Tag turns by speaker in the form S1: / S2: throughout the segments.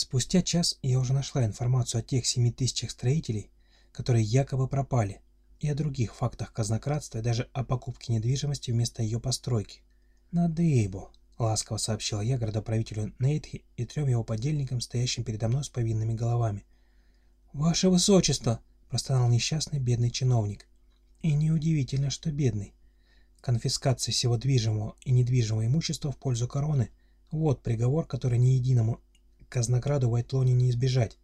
S1: Спустя час я уже нашла информацию о тех семи тысячах строителей, которые якобы пропали, и о других фактах казнократства и даже о покупке недвижимости вместо ее постройки. «На дыбу», — ласково сообщила я градоправителю Нейтхи и трем его подельникам, стоящим передо мной с повинными головами. «Ваше Высочество!» — простонал несчастный бедный чиновник. И неудивительно, что бедный. Конфискация всего движимого и недвижимого имущества в пользу короны — вот приговор, который ни единому казнокраду в Айтлоне не избежать.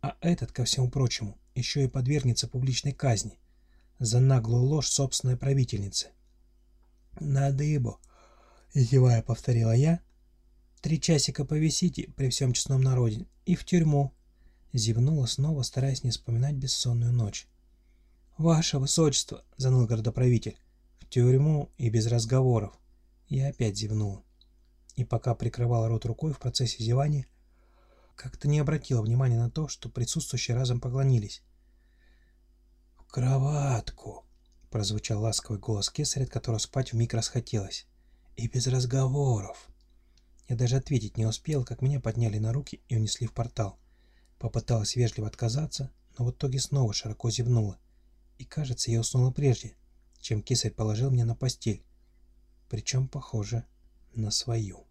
S1: А этот, ко всему прочему, еще и подвергнется публичной казни за наглую ложь собственной правительницы. «На дыбу!» — зевая повторила я. «Три часика повисите при всем честном народе и в тюрьму!» Зевнула снова, стараясь не вспоминать бессонную ночь. «Ваше высочество!» — заныл городоправитель. «В тюрьму и без разговоров!» Я опять зевнула. И пока прикрывала рот рукой в процессе зевания, как-то не обратила внимания на то, что присутствующие разом поклонились. «В кроватку!» — прозвучал ласковый голос кесаря, от которого спать вмиг расхотелось. «И без разговоров!» Я даже ответить не успел, как меня подняли на руки и унесли в портал. Попыталась вежливо отказаться, но в итоге снова широко зевнула. И кажется, я уснула прежде, чем кесарь положил меня на постель. Причем, похоже, на свою.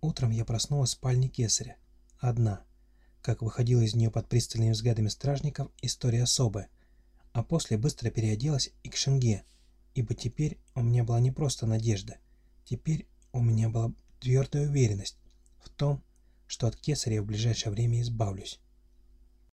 S1: Утром я проснулась в спальне кесаря. Одна. Как выходила из нее под пристальными взглядами стражников, история особая. А после быстро переоделась и к Шенге, ибо теперь у меня была не просто надежда. Теперь у меня была твердая уверенность в том, что от кесаря в ближайшее время избавлюсь.